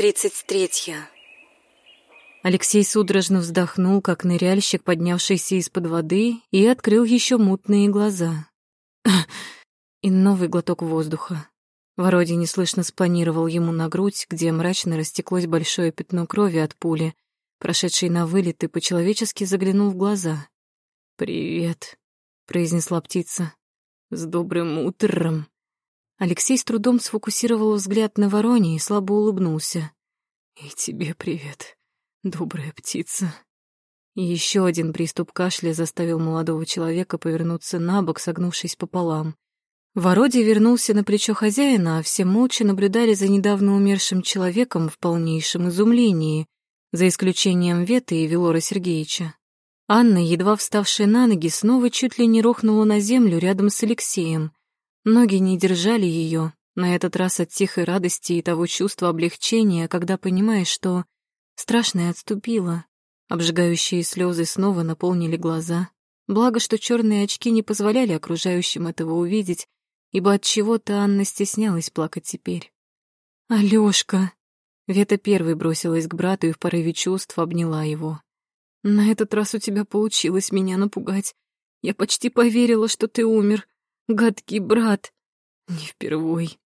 Тридцать третья. Алексей судорожно вздохнул, как ныряльщик, поднявшийся из-под воды, и открыл еще мутные глаза. И новый глоток воздуха. Вородий неслышно спланировал ему на грудь, где мрачно растеклось большое пятно крови от пули, прошедший на вылет и по-человечески заглянул в глаза. «Привет», — произнесла птица. «С добрым утром». Алексей с трудом сфокусировал взгляд на вороне и слабо улыбнулся. «И тебе привет, добрая птица». И еще один приступ кашля заставил молодого человека повернуться на бок, согнувшись пополам. Вородий вернулся на плечо хозяина, а все молча наблюдали за недавно умершим человеком в полнейшем изумлении, за исключением Веты и Велора Сергеевича. Анна, едва вставшая на ноги, снова чуть ли не рухнула на землю рядом с Алексеем. Ноги не держали ее, на этот раз от тихой радости и того чувства облегчения, когда понимаешь, что страшное отступило. Обжигающие слезы снова наполнили глаза. Благо, что черные очки не позволяли окружающим этого увидеть, ибо от чего-то Анна стеснялась плакать теперь. Алёшка! Вета первой бросилась к брату и в порыве чувств обняла его. На этот раз у тебя получилось меня напугать. Я почти поверила, что ты умер. Гадкий брат. Не впервой.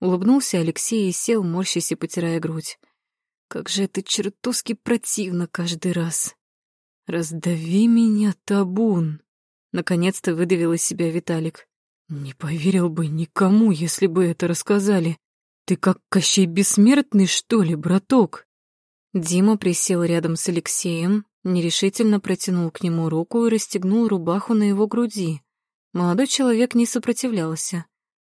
Улыбнулся Алексей и сел, морщась и потирая грудь. Как же это чертовски противно каждый раз. Раздави меня, табун. Наконец-то выдавил из себя Виталик. Не поверил бы никому, если бы это рассказали. Ты как Кощей Бессмертный, что ли, браток? Дима присел рядом с Алексеем, нерешительно протянул к нему руку и расстегнул рубаху на его груди. Молодой человек не сопротивлялся.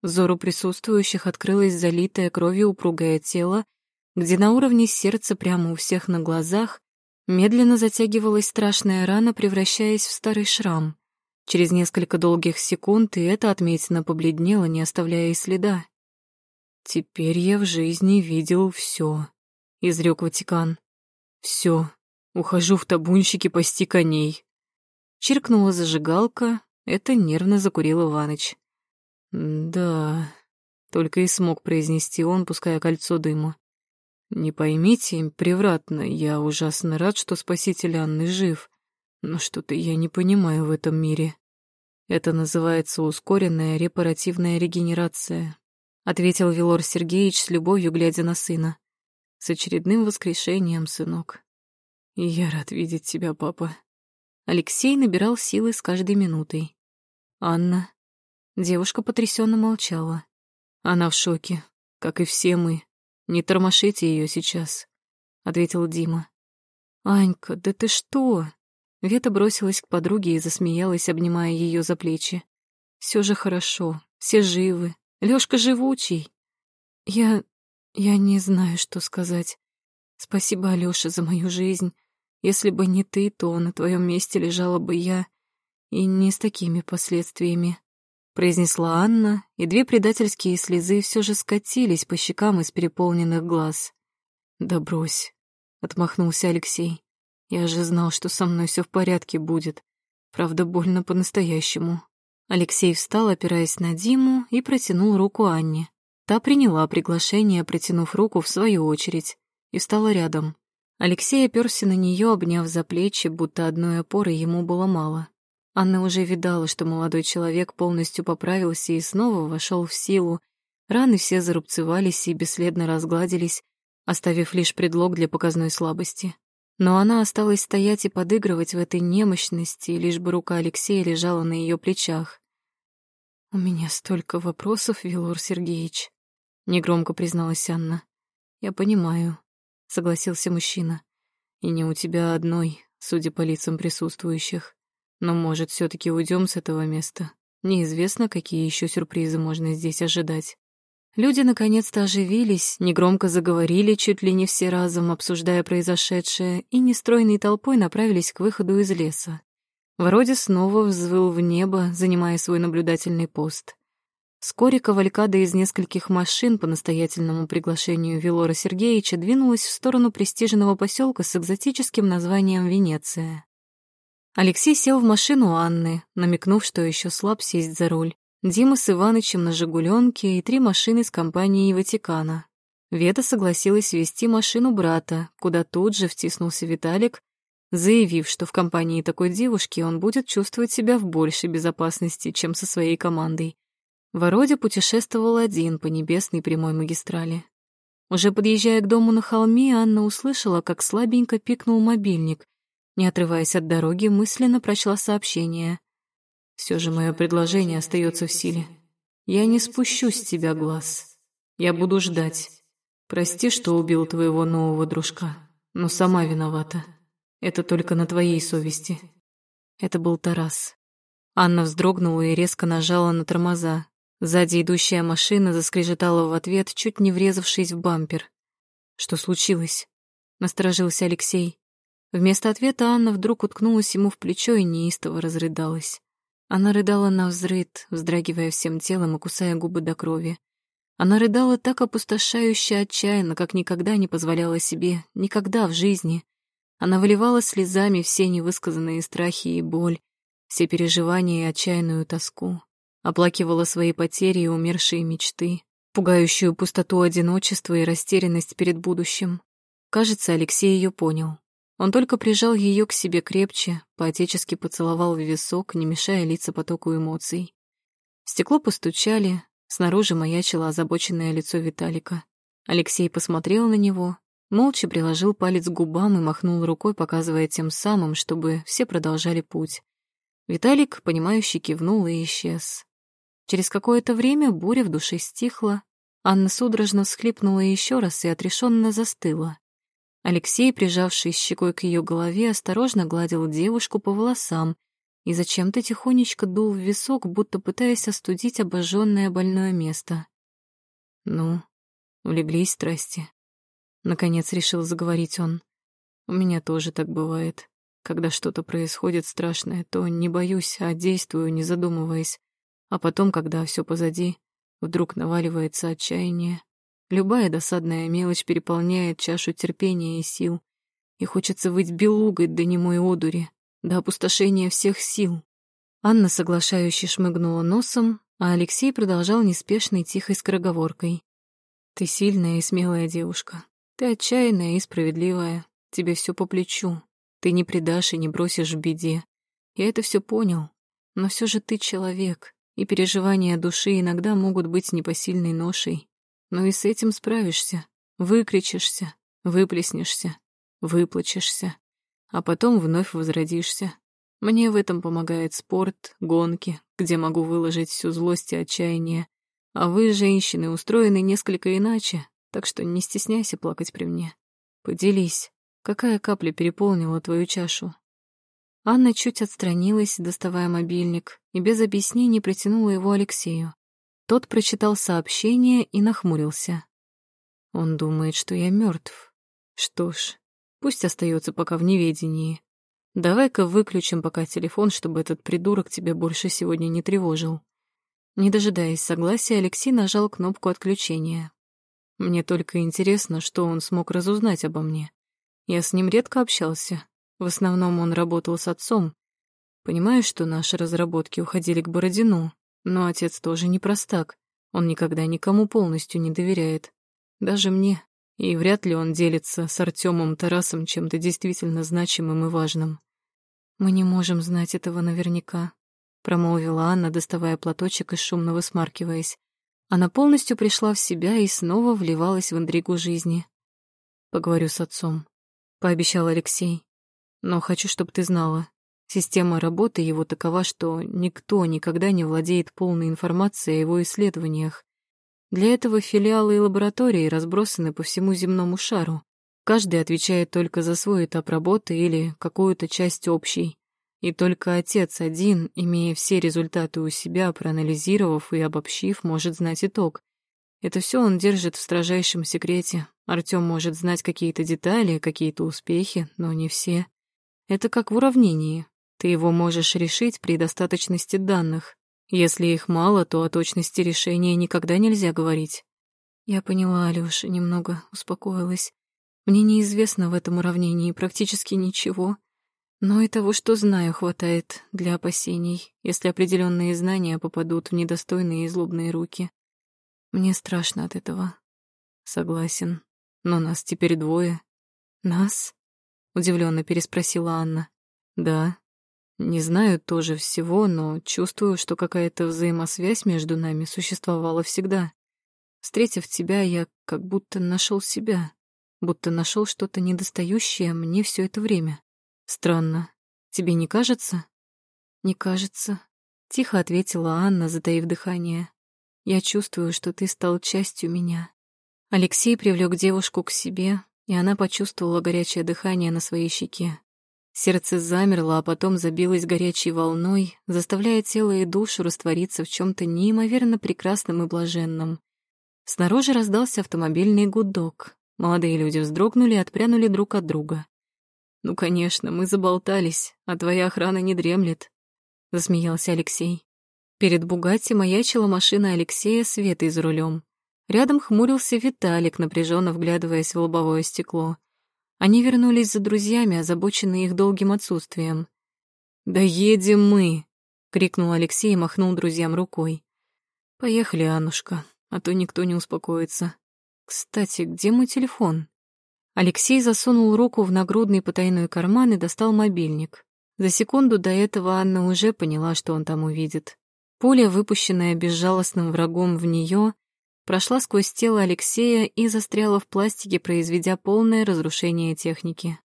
Взору присутствующих открылось залитое кровью упругое тело, где на уровне сердца прямо у всех на глазах медленно затягивалась страшная рана, превращаясь в старый шрам. Через несколько долгих секунд и эта отметина побледнела, не оставляя и следа. «Теперь я в жизни видел все», — изрек Ватикан. «Все. Ухожу в табунщики пасти коней». Чиркнула зажигалка, это нервно закурил Иваныч. «Да...» — только и смог произнести он, пуская кольцо дыма. «Не поймите превратно, я ужасно рад, что спаситель Анны жив. Но что-то я не понимаю в этом мире. Это называется ускоренная репаративная регенерация, ответил Вилор Сергеевич с любовью, глядя на сына. С очередным воскрешением, сынок. Я рад видеть тебя, папа. Алексей набирал силы с каждой минутой. Анна. Девушка потрясенно молчала. Она в шоке, как и все мы. Не тормошите ее сейчас, ответил Дима. Анька, да ты что? Вета бросилась к подруге и засмеялась, обнимая ее за плечи. Все же хорошо, все живы. Лёшка живучий. Я... я не знаю, что сказать. Спасибо, Алёша, за мою жизнь. Если бы не ты, то на твоем месте лежала бы я, и не с такими последствиями. Произнесла Анна, и две предательские слезы все же скатились по щекам из переполненных глаз. «Да брось», — отмахнулся Алексей. Я же знал, что со мной все в порядке будет. Правда, больно по-настоящему. Алексей встал, опираясь на Диму, и протянул руку Анне. Та приняла приглашение, протянув руку в свою очередь, и встала рядом. Алексей оперся на нее, обняв за плечи, будто одной опоры ему было мало. Анна уже видала, что молодой человек полностью поправился и снова вошел в силу. Раны все зарубцевались и бесследно разгладились, оставив лишь предлог для показной слабости. Но она осталась стоять и подыгрывать в этой немощности, лишь бы рука Алексея лежала на ее плечах. «У меня столько вопросов, Вилор Сергеевич», — негромко призналась Анна. «Я понимаю», — согласился мужчина. «И не у тебя одной, судя по лицам присутствующих. Но, может, все таки уйдем с этого места? Неизвестно, какие еще сюрпризы можно здесь ожидать». Люди наконец-то оживились, негромко заговорили, чуть ли не все разом обсуждая произошедшее, и нестройной толпой направились к выходу из леса. Вроде снова взвыл в небо, занимая свой наблюдательный пост. Вскоре кавалькада из нескольких машин по настоятельному приглашению Вилора Сергеевича двинулась в сторону престижного поселка с экзотическим названием Венеция. Алексей сел в машину Анны, намекнув, что еще слаб сесть за руль. Дима с Иванычем на «Жигуленке» и три машины с компанией Ватикана. Вета согласилась вести машину брата, куда тут же втиснулся Виталик, заявив, что в компании такой девушки он будет чувствовать себя в большей безопасности, чем со своей командой. Вородя путешествовал один по небесной прямой магистрали. Уже подъезжая к дому на холме, Анна услышала, как слабенько пикнул мобильник. Не отрываясь от дороги, мысленно прочла сообщение. Все же мое предложение остается в силе. Я не спущу с тебя глаз. Я буду ждать. Прости, что убил твоего нового дружка, но сама виновата. Это только на твоей совести. Это был Тарас. Анна вздрогнула и резко нажала на тормоза. Сзади идущая машина заскрежетала в ответ, чуть не врезавшись в бампер. «Что случилось?» — насторожился Алексей. Вместо ответа Анна вдруг уткнулась ему в плечо и неистово разрыдалась. Она рыдала на взрыд, вздрагивая всем телом и кусая губы до крови. Она рыдала так опустошающе отчаянно, как никогда не позволяла себе, никогда в жизни. Она выливала слезами все невысказанные страхи и боль, все переживания и отчаянную тоску оплакивала свои потери и умершие мечты, пугающую пустоту одиночества и растерянность перед будущим. Кажется, Алексей ее понял. Он только прижал ее к себе крепче, поотечески поцеловал в висок, не мешая литься потоку эмоций. В стекло постучали, снаружи маячило озабоченное лицо Виталика. Алексей посмотрел на него, молча приложил палец к губам и махнул рукой, показывая тем самым, чтобы все продолжали путь. Виталик, понимающе кивнул и исчез. Через какое-то время буря в душе стихла, Анна судорожно всхлипнула еще раз и отрешенно застыла. Алексей, прижавшись щекой к ее голове, осторожно гладил девушку по волосам и зачем-то тихонечко дул в висок, будто пытаясь остудить обожженное больное место. «Ну, улеглись страсти», — наконец решил заговорить он. «У меня тоже так бывает. Когда что-то происходит страшное, то не боюсь, а действую, не задумываясь. А потом, когда все позади, вдруг наваливается отчаяние. Любая досадная мелочь переполняет чашу терпения и сил, и хочется выть белугой до немой одури, до опустошения всех сил. Анна соглашающе шмыгнула носом, а Алексей продолжал неспешной тихой скороговоркой. «Ты сильная и смелая девушка. Ты отчаянная и справедливая. Тебе все по плечу. Ты не предашь и не бросишь в беде. Я это все понял. Но все же ты человек, и переживания души иногда могут быть непосильной ношей. Но и с этим справишься, выкричишься, выплеснешься, выплачешься, а потом вновь возродишься. Мне в этом помогает спорт, гонки, где могу выложить всю злость и отчаяние. А вы, женщины, устроены несколько иначе, так что не стесняйся плакать при мне. Поделись, какая капля переполнила твою чашу, Анна чуть отстранилась, доставая мобильник, и без объяснений протянула его Алексею. Тот прочитал сообщение и нахмурился. Он думает, что я мертв. Что ж, пусть остается пока в неведении. Давай-ка выключим пока телефон, чтобы этот придурок тебя больше сегодня не тревожил. Не дожидаясь согласия, Алексей нажал кнопку отключения. Мне только интересно, что он смог разузнать обо мне. Я с ним редко общался, в основном он работал с отцом. Понимаю, что наши разработки уходили к Бородину, но отец тоже не простак. Он никогда никому полностью не доверяет. Даже мне. И вряд ли он делится с Артемом Тарасом чем-то действительно значимым и важным. «Мы не можем знать этого наверняка», — промолвила Анна, доставая платочек и шумно высмаркиваясь. Она полностью пришла в себя и снова вливалась в интригу жизни. «Поговорю с отцом», — пообещал Алексей. Но хочу, чтобы ты знала, система работы его такова, что никто никогда не владеет полной информацией о его исследованиях. Для этого филиалы и лаборатории разбросаны по всему земному шару. Каждый отвечает только за свой этап работы или какую-то часть общей. И только отец один, имея все результаты у себя, проанализировав и обобщив, может знать итог. Это все он держит в строжайшем секрете. Артём может знать какие-то детали, какие-то успехи, но не все. Это как в уравнении. Ты его можешь решить при достаточности данных. Если их мало, то о точности решения никогда нельзя говорить. Я поняла, Алёша, немного успокоилась. Мне неизвестно в этом уравнении практически ничего, но и того, что знаю, хватает для опасений, если определенные знания попадут в недостойные и злобные руки. Мне страшно от этого. Согласен. Но нас теперь двое. Нас? Удивленно переспросила Анна. Да. Не знаю тоже всего, но чувствую, что какая-то взаимосвязь между нами существовала всегда. Встретив тебя, я как будто нашел себя, будто нашел что-то недостающее мне все это время. Странно. Тебе не кажется? Не кажется. Тихо ответила Анна, затаив дыхание. Я чувствую, что ты стал частью меня. Алексей привлек девушку к себе, и она почувствовала горячее дыхание на своей щеке. Сердце замерло, а потом забилось горячей волной, заставляя тело и душу раствориться в чем то неимоверно прекрасном и блаженном. Снаружи раздался автомобильный гудок. Молодые люди вздрогнули и отпрянули друг от друга. «Ну, конечно, мы заболтались, а твоя охрана не дремлет», — засмеялся Алексей. Перед «Бугатти» маячила машина Алексея с Ветой за рулем. Рядом хмурился Виталик, напряженно вглядываясь в лобовое стекло. Они вернулись за друзьями, озабоченные их долгим отсутствием. «Да едем мы!» — крикнул Алексей и махнул друзьям рукой. «Поехали, Аннушка, а то никто не успокоится. Кстати, где мой телефон?» Алексей засунул руку в нагрудный потайной карман и достал мобильник. За секунду до этого Анна уже поняла, что он там увидит. Пуля, выпущенная безжалостным врагом в нее, прошла сквозь тело Алексея и застряла в пластике, произведя полное разрушение техники.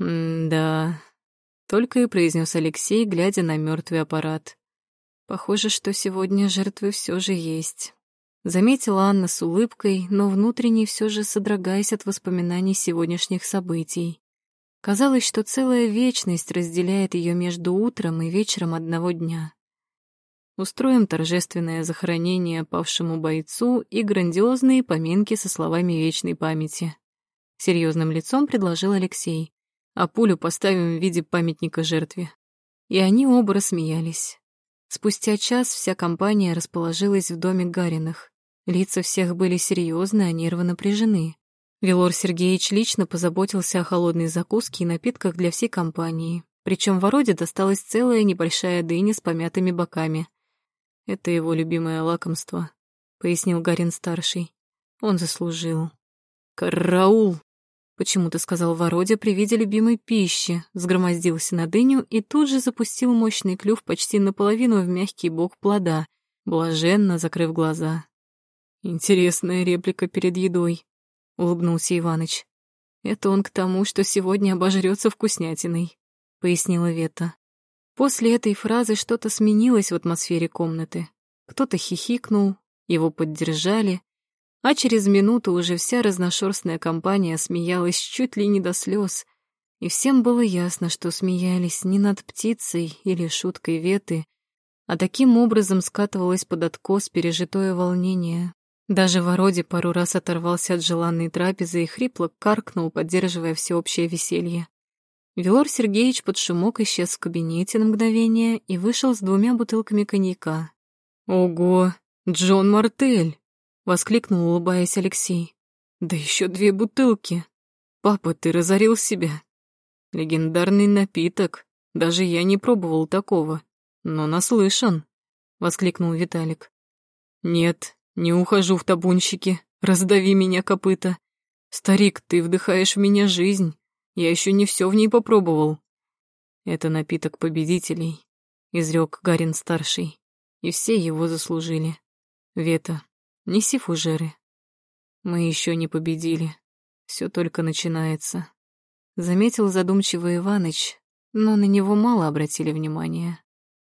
«Да», — только и произнес Алексей, глядя на мертвый аппарат. «Похоже, что сегодня жертвы все же есть». Заметила Анна с улыбкой, но внутренне все же содрогаясь от воспоминаний сегодняшних событий. Казалось, что целая вечность разделяет ее между утром и вечером одного дня. Устроим торжественное захоронение павшему бойцу и грандиозные поминки со словами вечной памяти. Серьезным лицом предложил Алексей. А пулю поставим в виде памятника жертве. И они оба рассмеялись. Спустя час вся компания расположилась в доме Гариных. Лица всех были серьезны, а нервы напряжены. Велор Сергеевич лично позаботился о холодной закуске и напитках для всей компании. Причем Вороде досталась целая небольшая дыня с помятыми боками. Это его любимое лакомство, пояснил Гарин-старший. Он заслужил. «Караул!» — почему-то сказал Вородя при виде любимой пищи, сгромоздился на дыню и тут же запустил мощный клюв почти наполовину в мягкий бок плода, блаженно закрыв глаза. «Интересная реплика перед едой», — улыбнулся Иваныч. «Это он к тому, что сегодня обожрется вкуснятиной», — пояснила Вета. После этой фразы что-то сменилось в атмосфере комнаты. Кто-то хихикнул, его поддержали, а через минуту уже вся разношерстная компания смеялась чуть ли не до слез, и всем было ясно, что смеялись не над птицей или шуткой веты, а таким образом скатывалось под откос пережитое волнение. Даже Вороде пару раз оторвался от желанной трапезы и хрипло каркнул, поддерживая всеобщее веселье. Велор Сергеевич под шумок исчез в кабинете на мгновение и вышел с двумя бутылками коньяка. «Ого, Джон Мартель!» — воскликнул, улыбаясь Алексей. «Да еще две бутылки! Папа, ты разорил себя!» «Легендарный напиток. Даже я не пробовал такого, но наслышан!» — воскликнул Виталик. «Нет, не ухожу в табунщики. Раздави меня, копыта. Старик, ты вдыхаешь в меня жизнь. Я еще не все в ней попробовал. Это напиток победителей, изрек Гарин старший, и все его заслужили. Вета, неси фужеры. Мы еще не победили. Все только начинается. Заметил задумчивый Иваныч, но на него мало обратили внимания.